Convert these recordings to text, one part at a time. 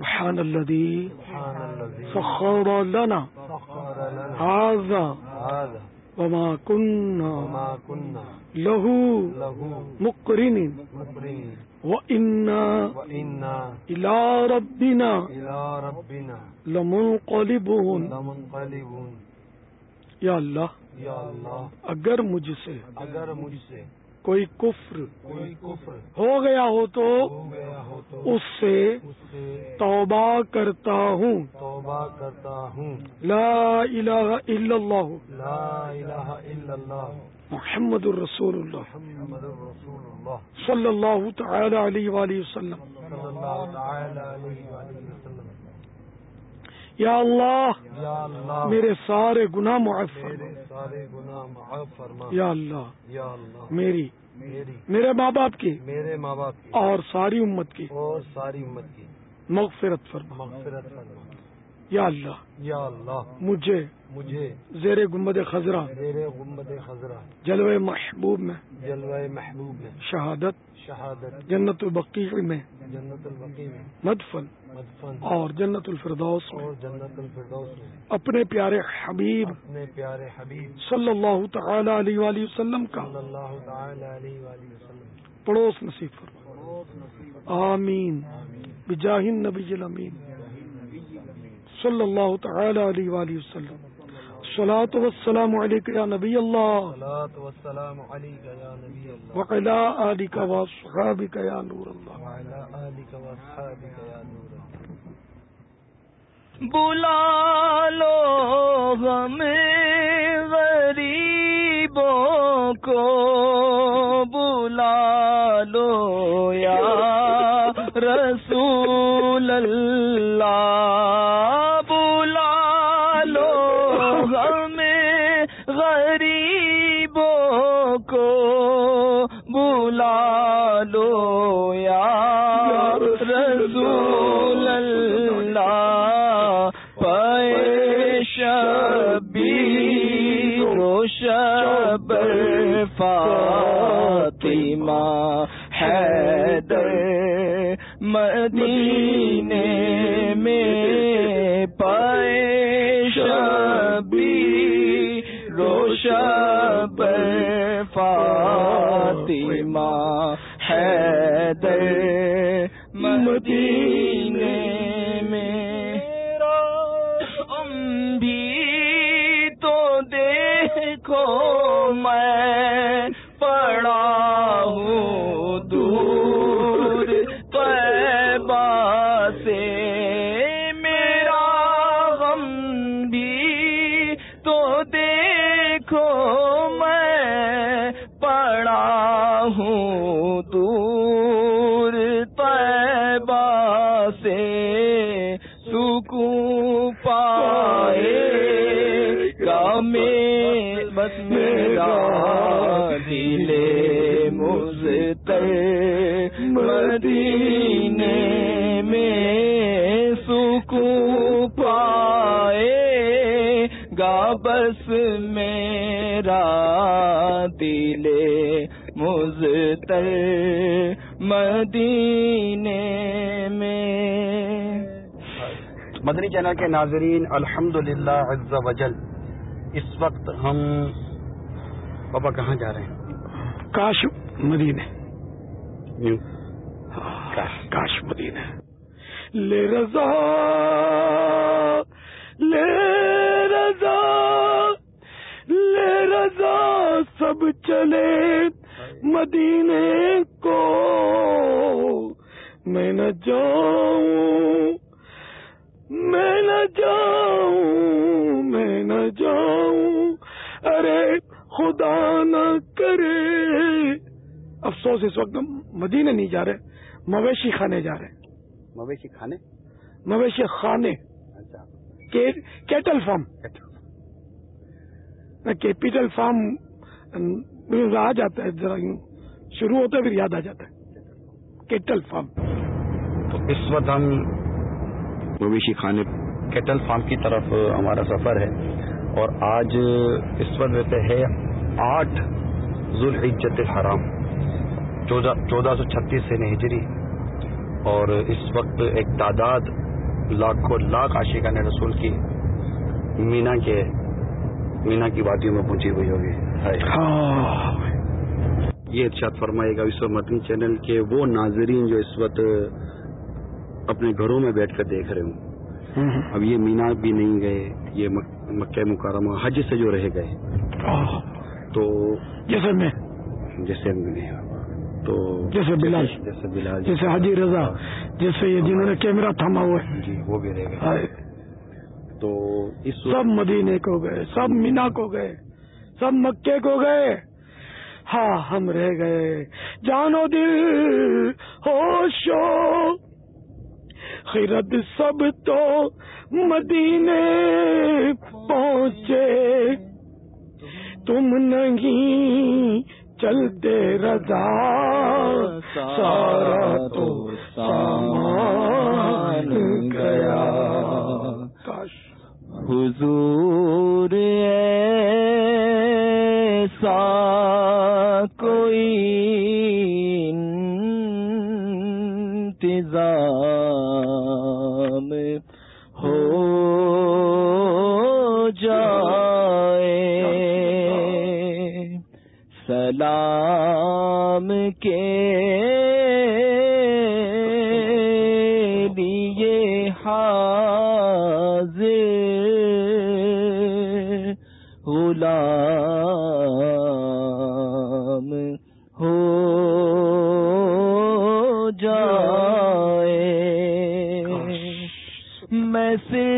سبحان الذي سخر لنا هذا وما كنا له مقرن مقرنين. وإنا إلى ربنا لمنقلبون. لمنقلبون. یا اللہ یا اللہ اگر مجھ سے اگر مجھ سے کوئی کفر ہو گیا ہو تو اس سے توبہ کرتا ہوں۔ توبہ کرتا ہوں۔ لا الہ الا اللہ۔ لا الہ الا اللہ۔ محمد الرسول اللہ۔ محمد رسول اللہ۔ صلی اللہ تعالی علیہ وآلہ وسلم۔ صلی اللہ تعالی علیہ وآلہ وسلم۔ یا اللہ میرے سارے گناہ معاف فرما۔ یا اللہ میری میرے ماں باپ کی میرے ماں باپ کی اور ساری امت کی اور ساری امت کی مغفرت فرما۔ مغفرت فرما۔ یا اللہ یا اللہ مجھے مجھے زیر گمبد خزرہ میرے غمبد خزرہ جلوہ محبوب میں جلوہ محبوب میں شہادت شہادت جنت البقیع میں۔ جنت البقی میں۔ مدفن۔ مدفن۔ اور جنت الفردوس اور جنت الفردوس میں۔ اپنے پیارے حبیب اپنے پیارے حبیب۔ صلی اللہ تعالی علیہ وآلہ وسلم کا۔ صلی اللہ تعالی علیہ وآلہ وسلم۔ پڑوس نصیب فرما۔ آمین۔ بجاہ النبی الامین۔ صلی اللہ تعالی علیہ وآلہ وسلم۔ صلاة والسلام علیکہ یا نبی اللہ صلاۃ والسلام علیک یا نبی اللہ وعلا آلک واصحابک یا نور اللہ وعلى آلك واصحابك يا نور الله. بلا لو غم غریبوں کو بلا لو یا رسول اللہ. شب فاطمہ حیدر مدینے میں پیش روشب فاطمہ حیدر مدینے میں ہم بھی کو میں میرا دل مزتر مدینے میں۔ مدنی چینل کے ناظرین الحمد للہ وجل اس وقت ہم بابا کہاں جا رہے ہیں؟ کاش مدینے۔ کاش کاش مدینے۔ لے رضا لے سب چلے مدینے کو۔ میں نہ جاؤں میں نہ جاؤں میں نہ جاؤں۔ ارے خدا نہ کرے۔ افسوس اس وقت مدینے نہیں جا رہے مویشی خانے جا رہے۔ مویشی کھانے مویشی خانے۔ اچھا۔ Cattle farm. کیپیٹل فارم آ جاتا ہے ذرا یوں شروع ہوتا ہے پھر یاد آ جاتا ہے۔ Cattle farm. تو اس وقت ہم مویشی خانے کیٹل فارم کی طرف ہمارا سفر ہے اور آج اس وقت ویسے ہے آٹھ ذوالحجت الحرام، چودہ چودہ سو چھتیس سے ہجری۔ اور اس وقت ایک تعداد لاکھوں لاکھ عاشقان رسول کی مینا کے مینا کی وادیوں میں پہنچی ہوئی ہوگی۔ ہاں۔ یہ ارشاد فرمائے گا وشو مدنی چینل کے وہ ناظرین جو اس وقت اپنے گھروں میں بیٹھ کر دیکھ رہے ہوں۔ اب یہ مینا بھی نہیں گئے یہ مک- مکہ مکرمہ حج سے جو رہ گئے۔ تو جیسے میں۔ جیسے تو جیسے بلال۔ جیسے بلال۔ جیسے حاجی رضا۔ جیسے یہ جنہوں نے کیمرہ تھاما ہوا ہے۔ جی وہ بھی رہ گئے۔ تو اس سب مدینے کو گئے، سب مینا کو گئے، سب مکے کو گئے۔ ہاں ہم رہ گئے۔ جانو دل ہوشو خیرت سب تو مدینے پہنچے۔ تم نہیں چلتے رضا۔ سارا تو سامان گیا۔ حضور ایسا کوئی انتظام ہو جائے۔ سلام کے ہو جائے۔ میں صرف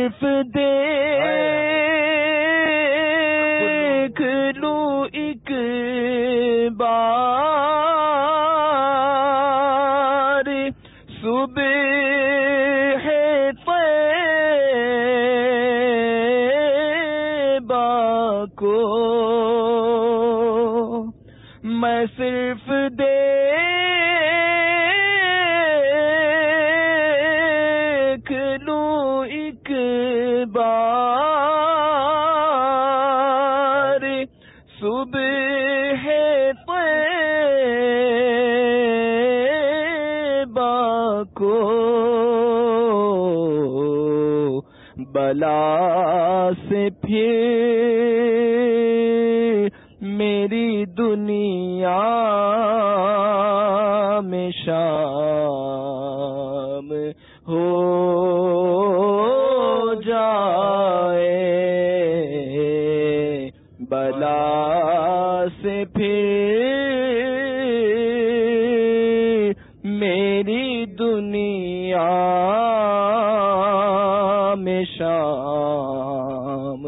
شام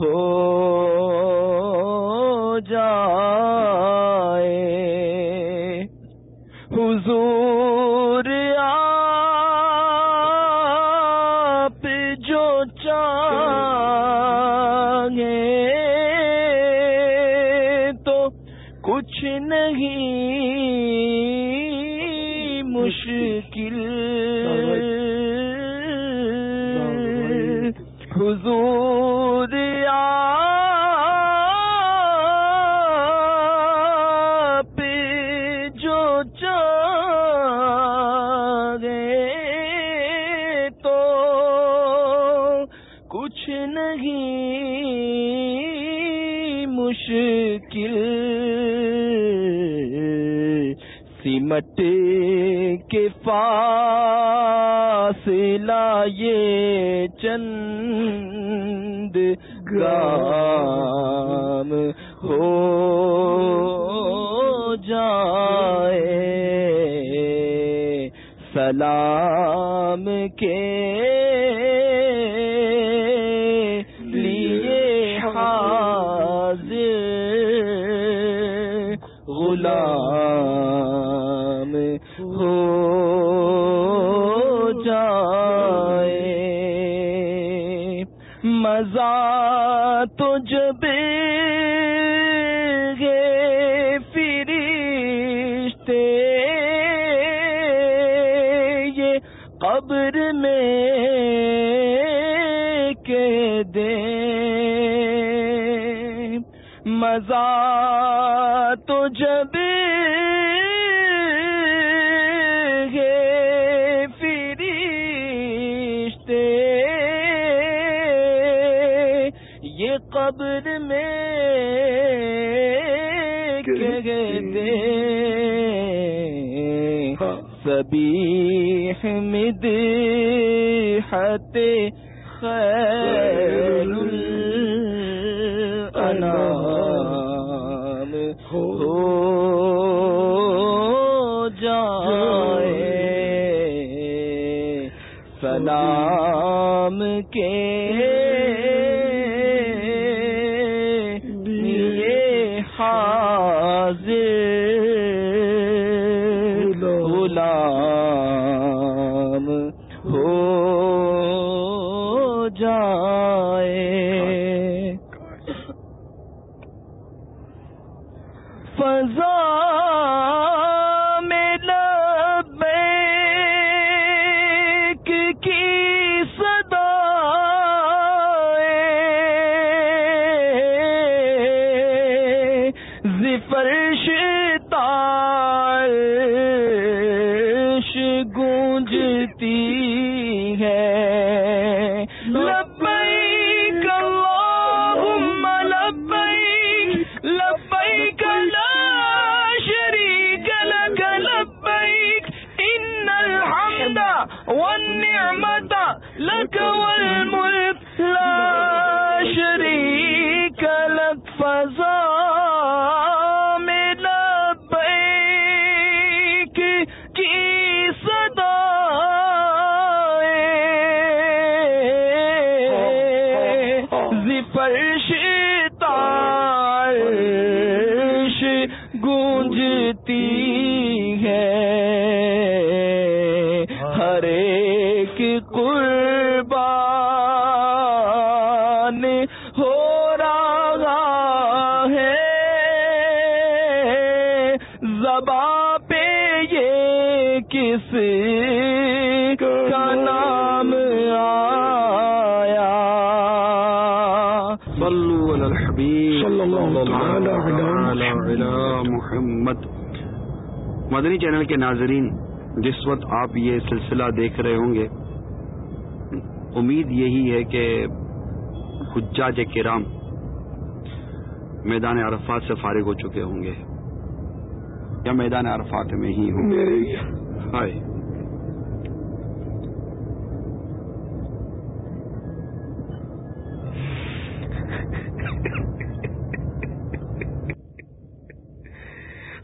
ہو جائے۔ سمٹ کے فاصلہ یہ چند گام ہو جائے۔ سلام کے لیے حاضر غلام ہو جائے۔ مزہ تو جب گے فرشتے۔ یہ قبر میں کے دیں مزہ تو ہاں۔ سبھی خیر جا زبا پہ یہ کس کا نام آیا؟ صلو علی الحبیب. صلی اللہ علی محمد. مدنی چینل کے ناظرین جس وقت آپ یہ سلسلہ دیکھ رہے ہوں گے امید یہی ہے کہ حجاج کرام میدان عرفات سے فارغ ہو چکے ہوں گے۔ یا میدان عرفات میں ہی ہوں گے؟ میرے ہائے۔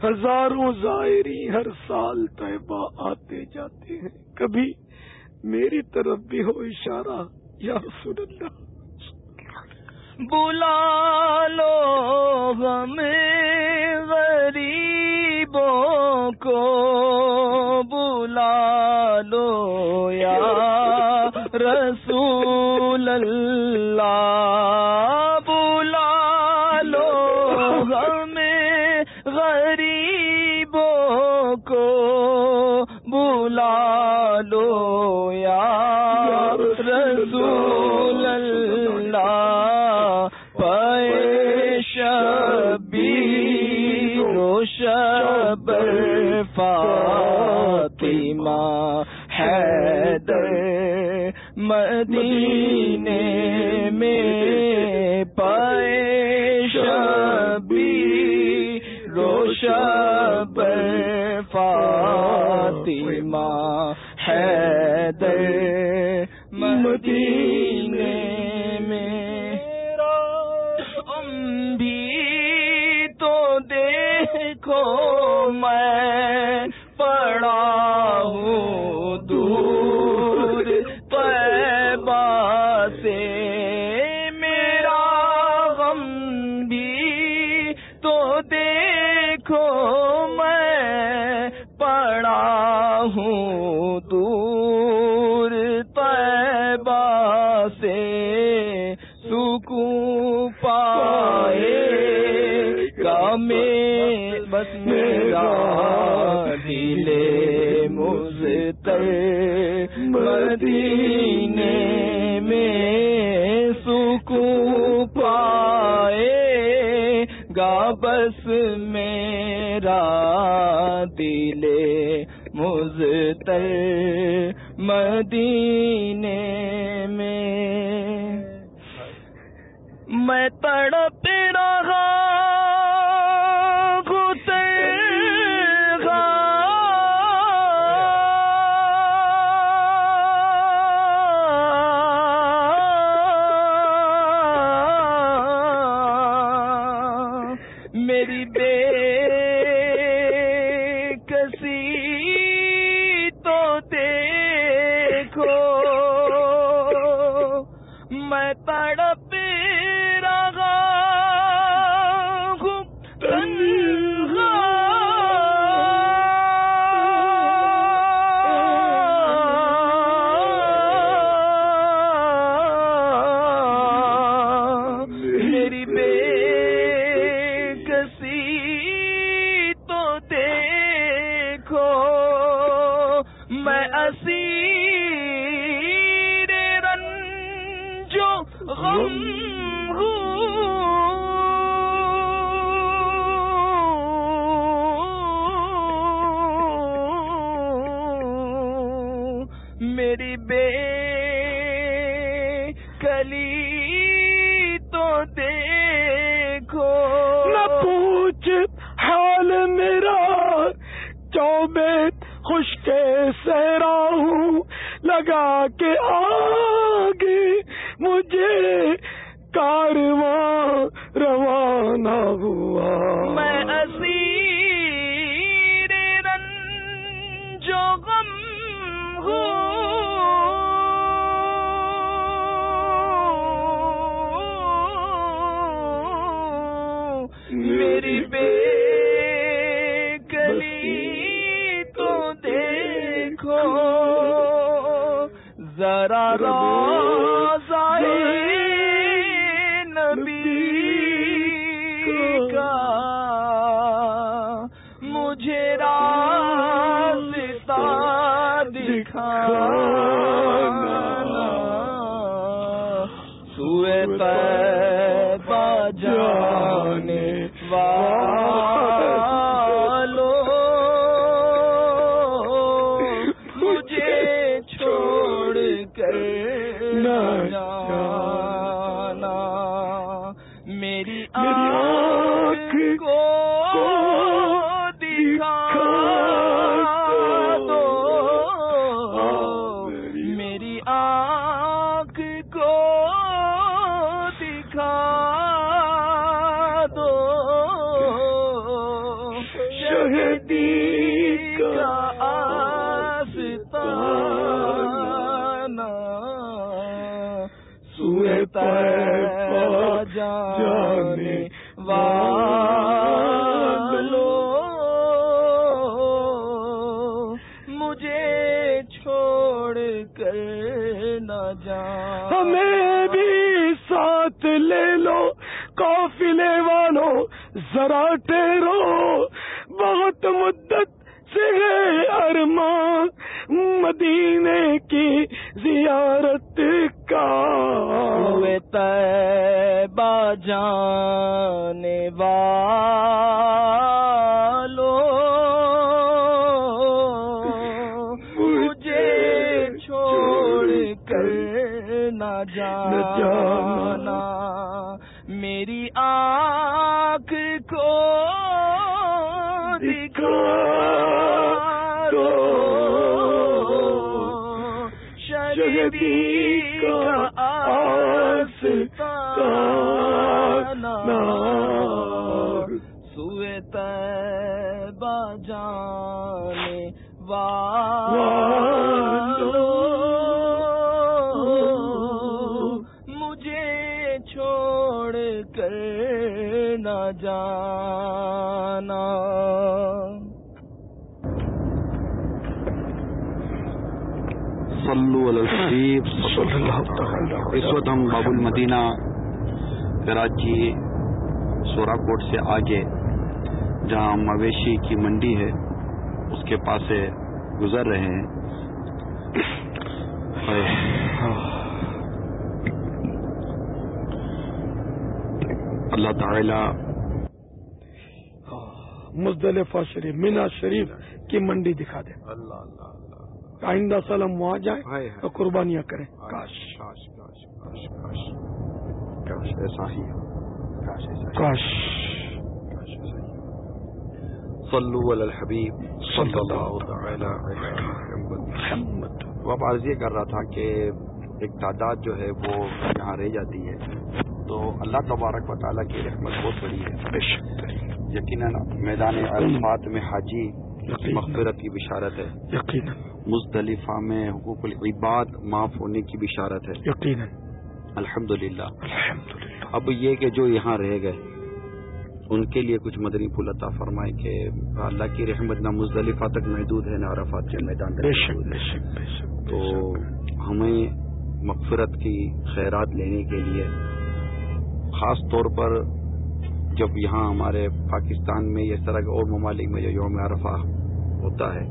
ہزاروں زائری ہر سال طیبہ آتے جاتے ہیں۔ کبھی میری طرف بھی ہو اشارہ، یا رسول اللہ۔ بلا لو غم غریبوں کو بلا لو یا رسول اللہ، بلا لو غم غریبوں کو بلا لو یا فاطمہ حیدر مدینے بس میرا دل مزتر مدینے میں میں تڑپ میری آنکھ کو دکھا دو شربی کا آستا اس وقت ہم باب المدینہ کراچی سورا کوٹ سے آگے جہاں مویشی کی منڈی ہے اس کے پاس سے گزر رہے ہیں۔ اللہ تعالی مزدلفہ شریف مینا شریف کی منڈی دکھا دیں اللہ اللہ آئندہ سال ہم وہاں جائیں اور قربانیاں کریں۔ ایسا ہی ہو کاش ایسا ہی صلو علی الحبیب صلی اللہ تعالی محمد۔ اب عرض یہ کر رہا تھا کہ ایک تعداد جو ہے وہ یہاں رہ جاتی ہے۔ تو اللہ تبارک و تعالیٰ کی رحمت بہت بڑی ہے۔ یقیناً میدان عرفات میں حاجی مغفرت کی بشارت ہے۔ یقیناً۔ مزدلفہ میں حقوق العباد معاف ہونے کی بشارت ہے۔ یقیناً۔ الحمد للہ اب یہ کہ جو یہاں رہ گئے ان کے لیے کچھ مدنی پھول عطا فرمائے کہ اللہ کی رحمت نہ مزدلفہ تک محدود ہے نہ عرفات کے میدان تک بے شک محدود بے ہے۔ شک بے شک تو ہمیں مغفرت کی خیرات لینے کے لیے خاص طور پر جب یہاں ہمارے پاکستان میں اس طرح کے اور ممالک میں جو یوم عرفہ ہوتا ہے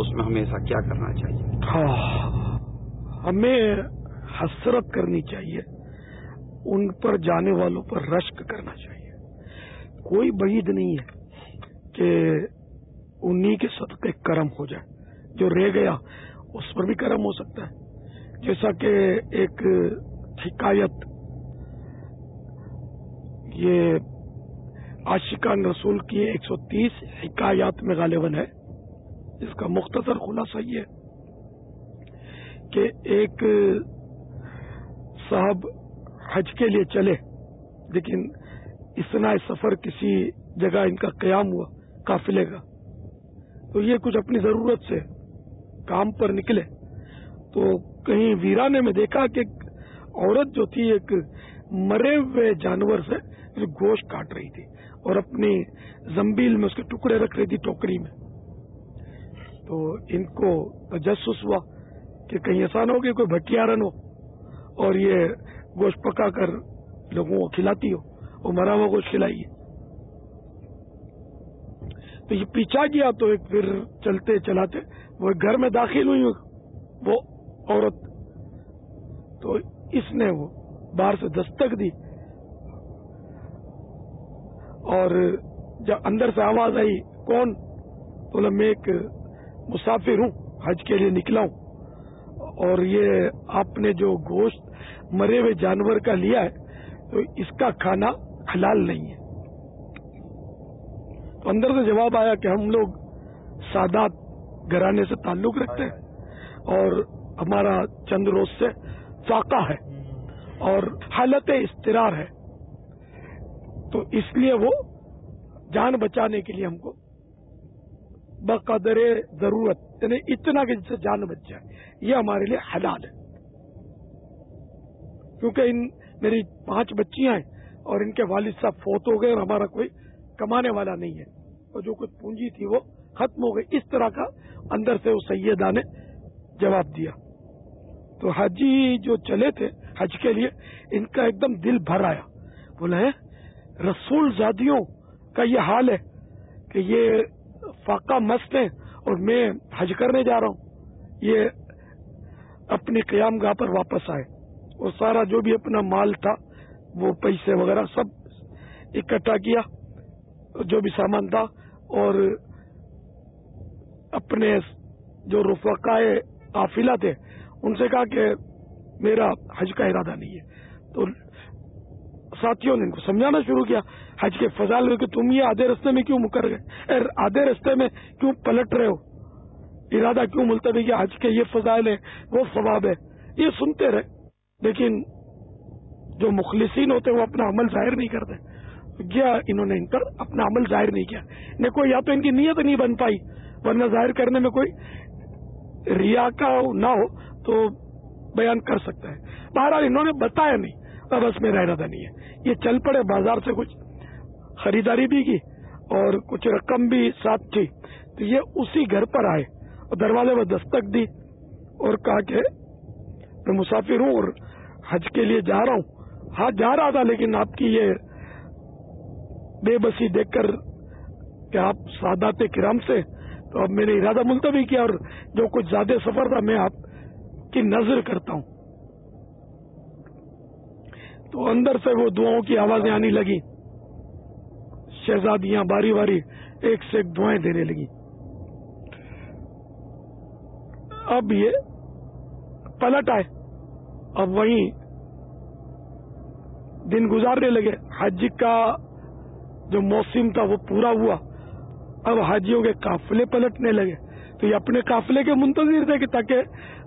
اس میں ہمیں ایسا کیا کرنا چاہیے؟ ہاں ہمیں حسرت کرنی چاہیے، ان پر جانے والوں پر رشک کرنا چاہیے۔ کوئی بعید نہیں ہے کہ انہی کے صدقے کرم ہو جائے جو رہ گیا، اس پر بھی کرم ہو سکتا ہے۔ جیسا کہ ایک حکایت، یہ عاشقان رسول کی ایک سو تیس حکایات میں غالباً ہے۔ جس کا مختصر خلاصہ یہ ہے کہ ایک صاحب حج کے لیے چلے، لیکن اتنا سفر کسی جگہ ان کا قیام ہوا، قافلے کا۔ تو یہ کچھ اپنی ضرورت سے کام پر نکلے۔ تو کہیں ویرانے میں دیکھا کہ عورت جو تھی، ایک مرے ہوئے جانور سے گوشت کاٹ رہی تھی اور اپنی زمبیل میں اس کے ٹکڑے رکھ رہی تھی ٹوکری میں۔ تو ان کو تجسس ہوا کہ کہیں ایسا نہ ہو کہ کوئی بھٹیارن ہو۔ اور یہ گوشت پکا کر لوگوں کو کھلاتی ہو وہ مرا ہوا گوشت کھلائیے۔ تو یہ پیچھا گیا تو ایک پھر چلتے چلاتے وہ گھر میں داخل ہوئی وہ عورت۔ تو اس نے وہ باہر سے دستک دی اور جب اندر سے آواز آئی، کون؟ بولا، میں ایک مسافر ہوں، حج کے لیے نکلا ہوں اور یہ آپ نے جو گوشت مرے ہوئے جانور کا لیا ہے، تو اس کا کھانا حلال نہیں ہے۔ تو اندر سے جواب آیا کہ ہم لوگ سادات گھرانے سے تعلق رکھتے ہیں اور ہمارا چند روز سے فاقہ ہے اور حالت استرار ہے۔ تو اس لیے وہ جان بچانے کے لیے ہم کو بقدر ضرورت یعنی اتنا کہ جس سے جان بچ جائے، یہ ہمارے لیے حلال ہے۔ کیونکہ ان میری پانچ بچیاں ہیں اور ان کے والد صاحب فوت ہو گئے اور ہمارا کوئی کمانے والا نہیں ہے۔ اور جو کچھ پونجی تھی وہ ختم ہو گئی۔ اس طرح کا اندر سے وہ سیدہ نے جواب دیا۔ تو حجی جو چلے تھے حج کے لیے، ان کا ایک دم دل بھر آیا۔ بولا ہے رسول زادیوں کا یہ حال ہے کہ یہ فاقہ مست ہے اور میں حج کرنے جا رہا ہوں۔ یہ اپنی قیام گاہ پر واپس آئے۔ اور سارا جو بھی اپنا مال تھا، وہ پیسے وغیرہ سب اکٹھا کیا، جو بھی سامان تھا، اور اپنے جو رفقائے قافلہ تھے، ان سے کہا کہ میرا حج کا ارادہ نہیں ہے۔ تو ساتھیوں نے ان کو سمجھانا شروع کیا، حج کے فضال کہ تم یہ آدھے رستے میں کیوں مکر گئے؟ آدھے رستے میں کیوں پلٹ رہے ہو؟ ارادہ کیوں ملتوی کیا؟ حج کے یہ فضائل ہے وہ ثواب ہے۔ یہ سنتے رہے۔ لیکن جو مخلصین ہوتے وہ اپنا عمل ظاہر نہیں کرتے۔ کیا انہوں نے ان پر اپنا عمل ظاہر نہیں کیا؟ نہیں کوئی یا تو ان کی نیت نہیں بن پائی، ورنہ ظاہر کرنے میں کوئی ریا کا نہ ہو تو بیان کر سکتا ہے۔ بہرحال انہوں نے بتایا نہیں، اب بس میرا ارادہ نہیں ہے۔ یہ چل پڑے، بازار سے کچھ خریداری بھی کی اور کچھ رقم بھی ساتھ تھی۔ تو یہ اسی گھر پر آئے اور دروازے میں دستک دی اور کہا کہ میں مسافر ہوں اور حج کے لیے جا رہا ہوں۔ ہاں جا رہا تھا، لیکن آپ کی یہ بے بسی دیکھ کر کہ آپ سادات کرام سے، تو اب میں نے ارادہ ملتوی کیا اور جو کچھ زیادہ سفر تھا، میں آپ کی نظر کرتا ہوں۔ تو اندر سے وہ دعاؤں کی آوازیں آنے لگی۔ شہزادیاں باری باری ایک سے ایک دعائیں دینے لگی۔ اب یہ پلٹ آئے۔ اب وہیں دن گزارنے لگے۔ حج کا جو موسم تھا وہ پورا ہوا۔ اب حاجیوں کے قافلے پلٹنے لگے۔ تو یہ اپنے قافلے کے منتظر تھے کہ تاکہ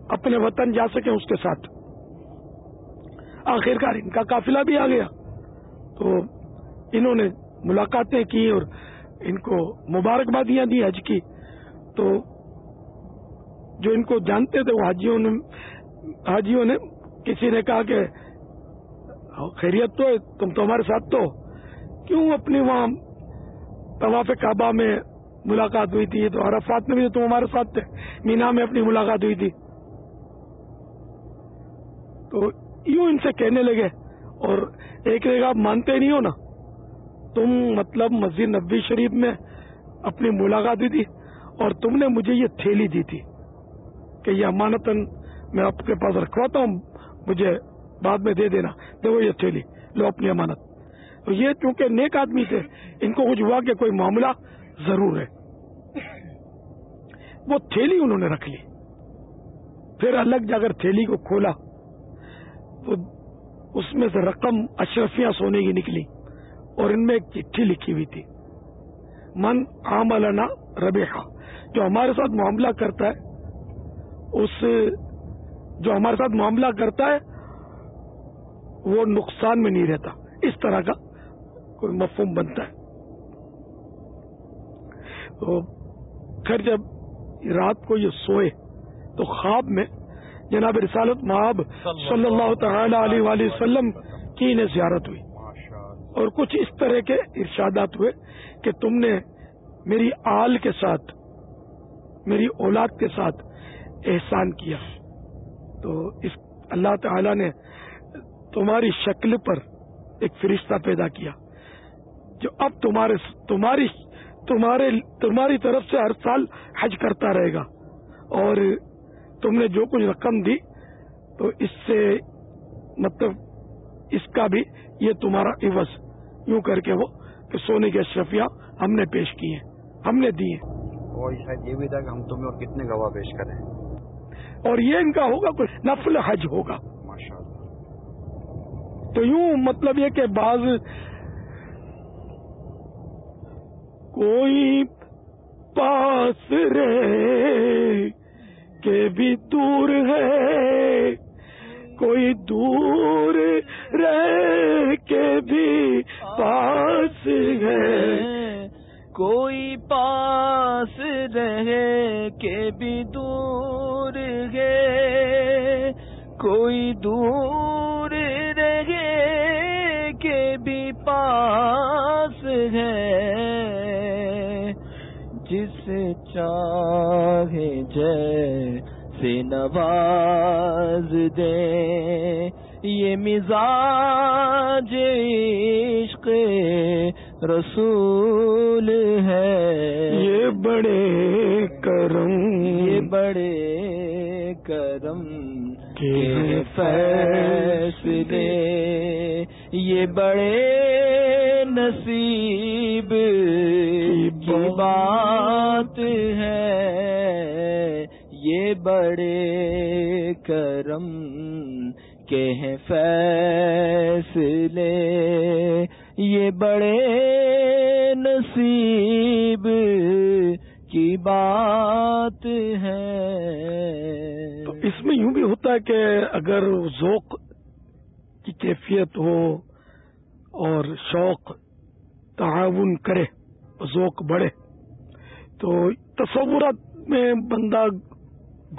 اپنے وطن جا سکیں اس کے ساتھ۔ آخرکار ان کا قافلہ بھی آ گیا۔ تو انہوں نے ملاقاتیں کی اور ان کو مبارکبادیاں دی حج کی۔ تو جو ان کو جانتے تھے وہ حاجیوں نے حاجیوں نے کسی نے کہا کہ خیریت تو ہے، تم تو ہمارے ساتھ تو۔ کیوں اپنی وہاں طواف کعبہ میں ملاقات ہوئی تھی؟ تو عرفات میں بھی تم ہمارے ساتھ تھے۔ مینا میں اپنی ملاقات ہوئی تھی۔ تو یوں ان سے کہنے لگے اور ایک جگہ آپ مانتے نہیں ہو نا؟ تم مطلب مسجد نبی شریف میں اپنی ملاقات ہوئی تھی اور تم نے مجھے یہ تھیلی دی تھی کہ یہ امانتن میں آپ کے پاس رکھواتا ہوں۔ مجھے بعد میں دے دینا، دیکھو یہ تھیلی، لو اپنی امانت۔ تو یہ چونکہ نیک آدمی تھے، ان کو کچھ ہوا کہ کوئی معاملہ ضرور ہے۔ وہ تھیلی انہوں نے رکھ لی۔ پھر الگ جا کر تھیلی کو کھولا۔ تو اس میں سے رقم اشرفیاں سونے کی نکلی اور ان میں ایک چٹھی لکھی ہوئی تھی۔ من عاملنا ربیحا جو ہمارے ساتھ معاملہ کرتا ہے، اس جو ہمارے ساتھ معاملہ کرتا ہے، وہ نقصان میں نہیں رہتا۔ اس طرح کا کوئی مفہوم بنتا ہے۔ تو پھر جب رات کو یہ سوئے، تو خواب میں جناب رسالت محاب صلی اللہ تعالی علیہ وآلہ وسلم کی انہیں زیارت ہوئی۔ اور کچھ اس طرح کے ارشادات ہوئے کہ تم نے میری آل کے ساتھ، میری اولاد کے ساتھ احسان کیا۔ تو اس اللہ تعالی نے تمہاری شکل پر ایک فرشتہ پیدا کیا، جو اب تمہارے تمہاری تمہارے تمہاری طرف سے ہر سال حج کرتا رہے گا۔ اور تم نے جو کچھ رقم دی، تو اس سے مطلب اس کا بھی یہ تمہارا عوض، یوں کر کے وہ کہ سونے کی اشرفیاں ہم نے پیش کی ہیں، ہم نے دی ہیں۔ اور شاید یہ بھی تھا کہ ہم تمہیں اور کتنے گواہ پیش کریں۔ اور یہ ان کا ہوگا کوئی نفل حج ہوگا۔ تو یوں مطلب یہ کہ بعض کوئی پاس رہے کہ بھی دور ہے کوئی دور رہ کے بھی پاس ہے۔ کوئی پاس رہے کہ بھی دور ہے، کوئی دور رہے کہ بھی پاس ہے۔ جس چاہے جیسے نواز دے، یہ مزاج عشق رسول ہے۔ یہ بڑے کرم یہ بڑے کرم کے فیصلے۔ یہ بڑے نصیب کی بات ہے۔ یہ بڑے کرم کے ہیں فیصلے۔ یہ بڑے نصیب کی بات ہے۔ تو اس میں یوں بھی ہوتا ہے کہ اگر ذوق کی کیفیت ہو اور شوق تعاون کرے ذوق بڑھے، تو تصورات میں بندہ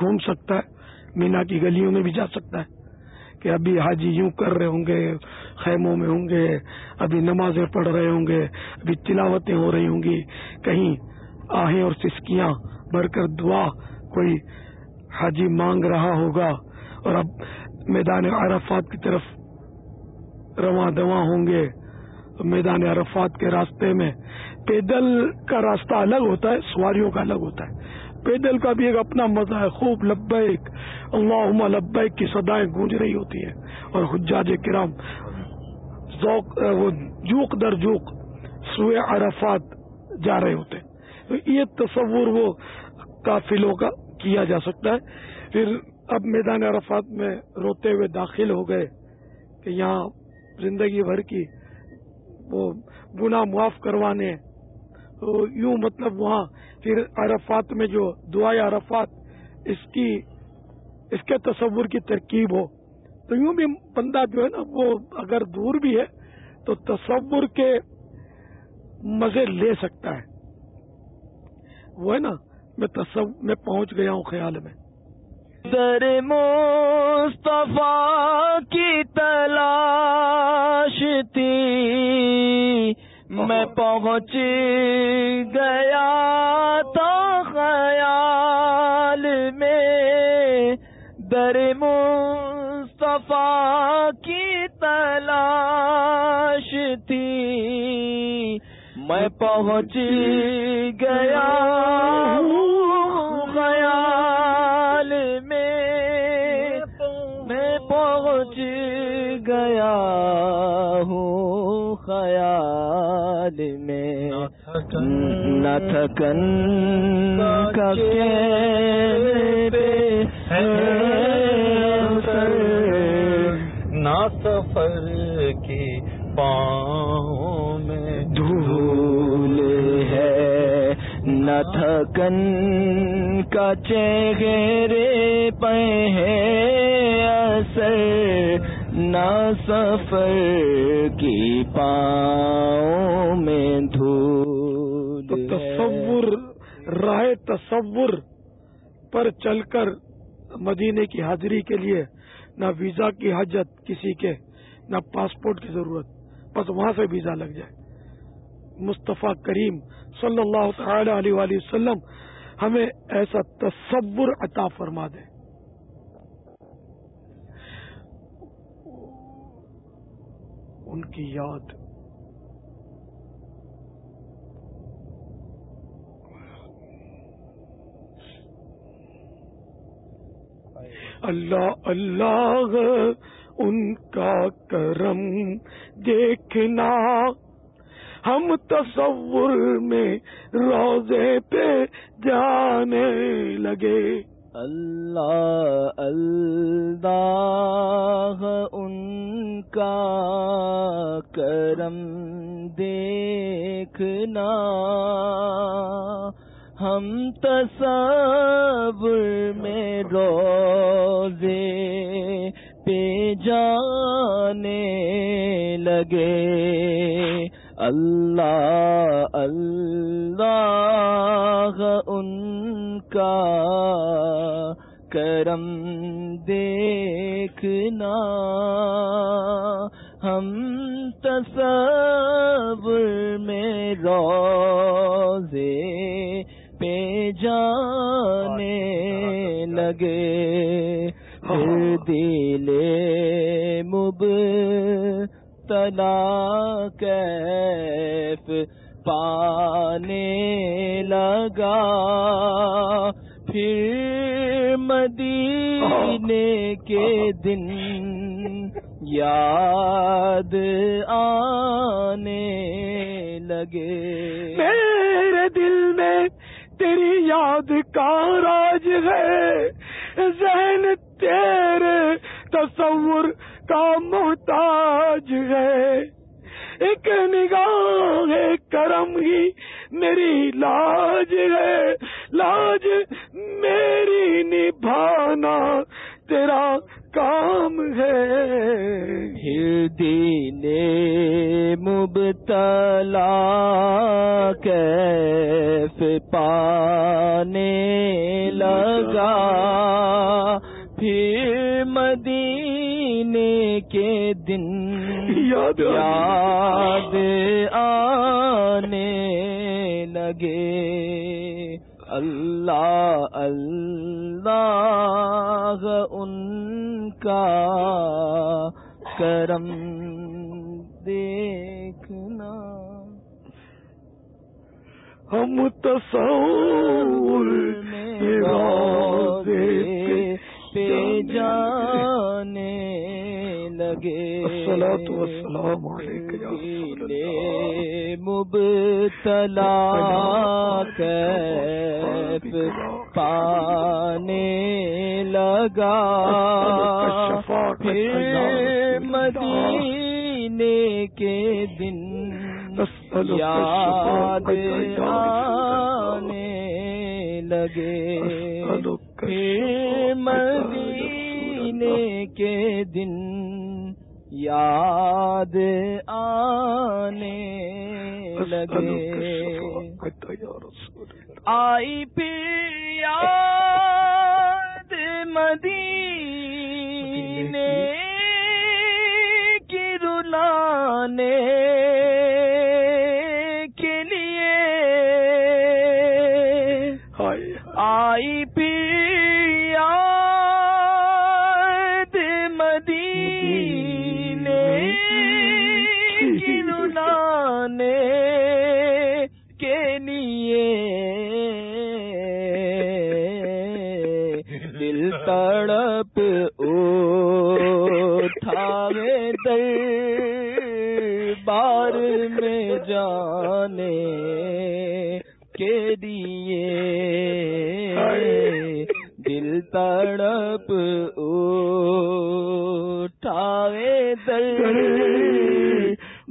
گھوم سکتا ہے، مینا کی گلیوں میں بھی جا سکتا ہے کہ ابھی حاجی یوں کر رہے ہوں گے خیموں میں ہوں گے، ابھی نمازیں پڑھ رہے ہوں گے، ابھی تلاوتیں ہو رہی ہوں گی، کہیں آہیں اور سسکیاں بھر کر دعا کوئی حاجی مانگ رہا ہوگا۔ اور اب میدان عرفات کی طرف رواں دواں ہوں گے۔ میدان عرفات کے راستے میں پیدل کا راستہ الگ ہوتا ہے، سواریوں کا الگ ہوتا ہے۔ پیدل کا بھی ایک اپنا مزہ ہے، خوب لبیک، اللہم لبیک کی صدایں گونج رہی ہوتی ہیں۔ اور حجاج کرام ذوق وہ جوک در جوک سوئے عرفات جا رہے ہوتے ہیں۔ تو یہ تصور وہ قافلوں کا کیا جا سکتا ہے۔ پھر اب میدان عرفات میں روتے ہوئے داخل ہو گئے کہ یہاں زندگی بھر کی وہ گناہ معاف کروانے تو یوں مطلب وہاں پھر عرفات میں جو دعائیں عرفات، اس کی، اس کے تصور کی ترکیب ہو۔ تو یوں بھی بندہ جو ہے نا وہ اگر دور بھی ہے تو تصور کے مزے لے سکتا ہے۔ وہ ہے نا میں تصور میں پہنچ گیا ہوں خیال میں۔ در مصطفیٰ کی تلاش تھی۔ میں پہنچ گیا تو خیال میں۔ در مصطفیٰ کی تلاش تھی۔ میں پہنچ گیا خیال میں۔ میں پہنچ گیا ہوں خیال میں۔ نہ تھکن کا سفر کی پاؤں میں دھول ہے۔ نہ تھکن کا چہرے پہ ہے اثر نہ سفر کی پاؤں میں دھول تو تصور راہ تصور پر چل کر مدینے کی حاضری کے لیے نہ ویزا کی حاجت کسی کے، نہ پاسپورٹ کی ضرورت، بس وہاں سے ویزا لگ جائے۔ مصطفیٰ کریم صلی اللہ تعالی علیہ وآلہ وسلم ہمیں ایسا تصور عطا فرما دے۔ ان کی یاد۔ اللہ اللہ ان کا کرم دیکھنا۔ ہم تصور میں روزے پہ جانے لگے۔ اللہ اللہ ان کا کرم دیکھنا۔ ہم تصور میں روزے پہ جانے لگے۔ اللہ اللہ ان کا کرم دیکھنا۔ ہم تصور میں روزے پہ جانے لگے۔ دل مب تلا کیف پانے لگا پھر مدینے کے دن یاد آنے لگے۔ میرے دل میں تیری یاد کا راج ہے، ذہن تیرے تصور کا محتاج ہے۔ ایک نگاہ کرم ہی میری لاج ہے۔ لاج میری نبھانا تیرا کام ہے۔ پھر دل مبتلا کیف پانے لگا۔ پھر مدینے کے دن۔ یاد یاد آنے لگے۔ اللہ اللہ ان کا کرم دیکھنا۔ ہم تصور میں پہ جانے لگے۔ مبتلا کیف پانے لگا۔ پھر مدینے کے دن یاد. آنے لگے۔ پھر مدینے کے دن یاد آنے لگے. آئی پھر یاد مدینے کی رلانے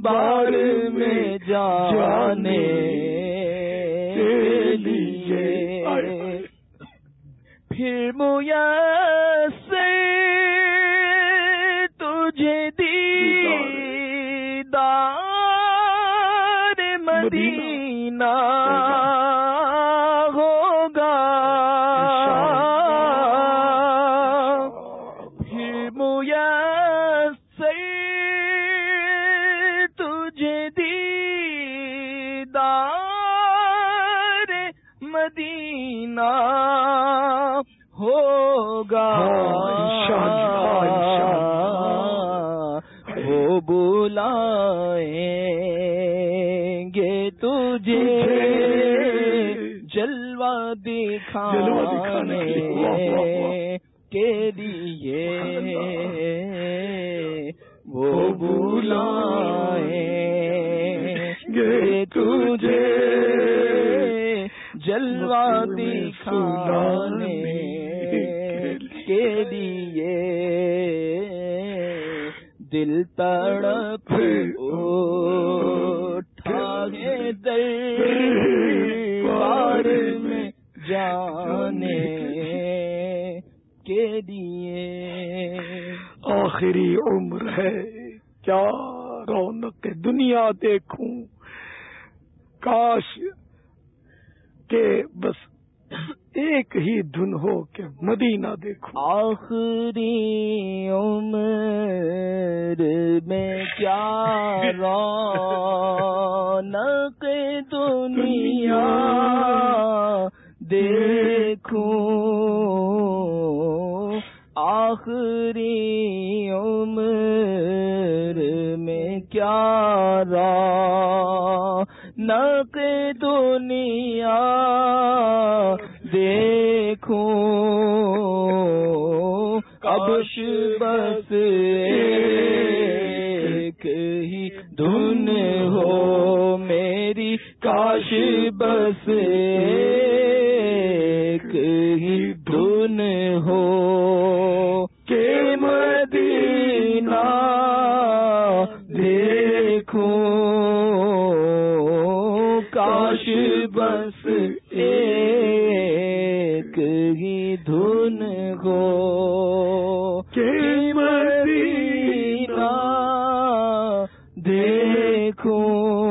بار میں جانے کے لیے۔ پھر میسر جلوہ دکھانے۔ کے لیے۔ وہ بلائیں گے تجھے۔ جلوہ جانے کے لیے۔ آخری عمر ہے کیا رونق دنیا دیکھوں۔ کاش کہ بس ایک ہی دن ہو کہ مدینہ دیکھوں۔ آخری عمر میں کیا رونق دنیا دیکھوں آخری عمر میں کیا رونق دنیا دیکھوں اب بس ایک ہی دھن ہو۔ میری کاش بس ایک دھن ہو کہ مدینہ دیکھوں کاش بس ایک ہی دھن ہو کہ مدینہ دیکھوں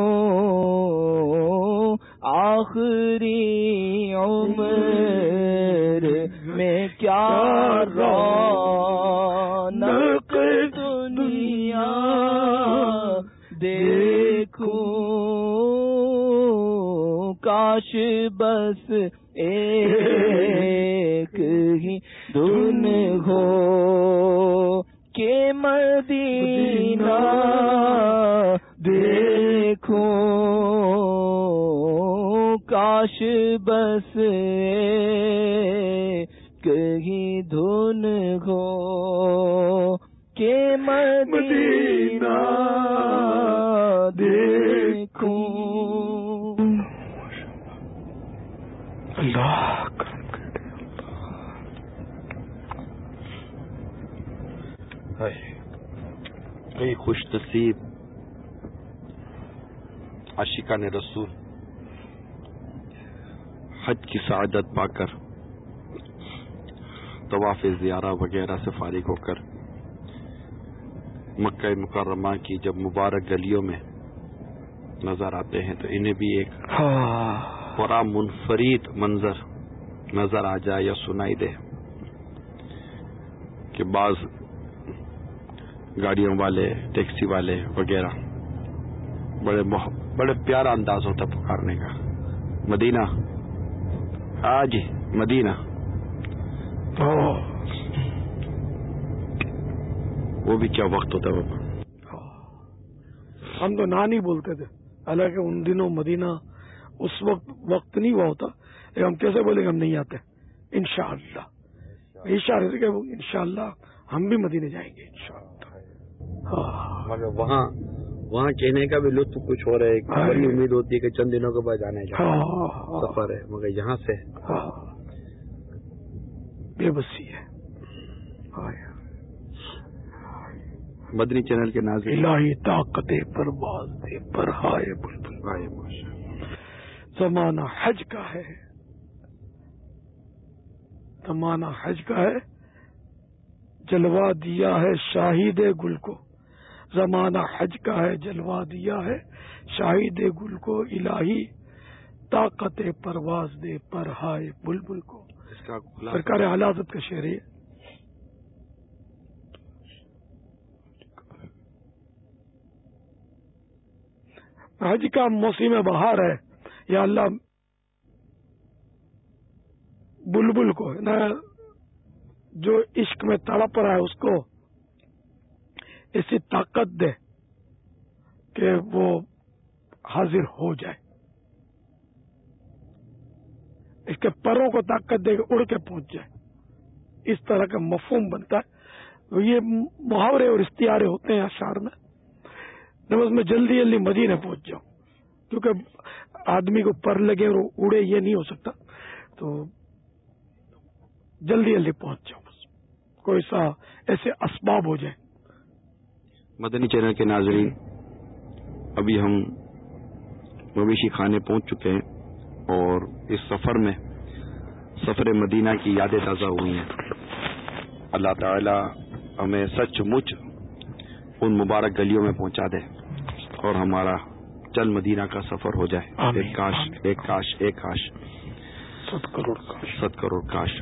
نصیب عاشقان رسول، حج کی سعادت پا کر، طواف زیارہ وغیرہ سے فارغ ہو کر، مکہ مکرمہ کی جب مبارک گلیوں میں نظر آتے ہیں تو انہیں بھی ایک پورا منفرد منظر نظر آ جائے یا سنائی دے کہ بعض گاڑیوں والے ٹیکسی والے وغیرہ۔ بڑے بڑے پیارا انداز ہوتا پکارنے کا۔ مدینہ۔ آج مدینہ۔ وہ بھی کیا وقت ہوتا ہے بابا؟ ہم تو نہ نہیں بولتے تھے۔ حالانکہ ان دنوں مدینہ اس وقت وقت نہیں ہوا ہوتا لیکن ہم کیسے بولیں گے ہم نہیں آتے۔ انشاءاللہ۔ شاء اللہ کہ انشاءاللہ ہم بھی مدینے جائیں گے انشاءاللہ۔ مگر وہاں وہاں کہنے کا بھی لطف کچھ ہو رہا ہے بڑی امید ہوتی ہے کہ چند دنوں کے بعد جانے کا ہاں سفر ہے مگر یہاں سے بے بسی ہے۔ مدنی چینل کے ناظرین الہی طاقت پرواز دے پر ہائے بلبل۔ زمانہ حج کا ہے۔ زمانہ حج کا ہے۔ جلوا دیا ہے شاہد گل کو۔ زمانہ حج کا ہے جلوا دیا ہے شاہد گل کو۔ الہی طاقت پرواز دے پر ہائے بلبل کو۔ سرکار حالات کا شعر ہے حج کا موسم بہار ہے یا اللہ بلبل کو جو عشق میں تڑپ رہا ہے، اس کو ایسی طاقت دے کہ وہ حاضر ہو جائے۔ اس کے پروں کو طاقت دے کے اڑ کے پہنچ جائے۔ اس طرح کا مفہوم بنتا ہے۔ یہ محاورے اور استعارے ہوتے ہیں اشار میں۔ نماز میں جلدی جلدی مدینے پہنچ جاؤں کیونکہ آدمی کو پر لگے اور اڑے یہ نہیں ہو سکتا۔ تو جلدی جلدی پہنچ جاؤں کوئی سا ایسے اسباب ہو جائے مدنی چینل کے ناظرین ابھی ہم مویشی خانے پہنچ چکے ہیں اور اس سفر میں سفر مدینہ کی یادیں تازہ ہوئی ہیں۔ اللہ تعالی ہمیں سچ مچ ان مبارک گلیوں میں پہنچا دے اور ہمارا چل مدینہ کا سفر ہو جائے۔ ایک کاش۔ ایک کاش ایک کاش۔ ست کروڑ کا ست کروڑ کاش۔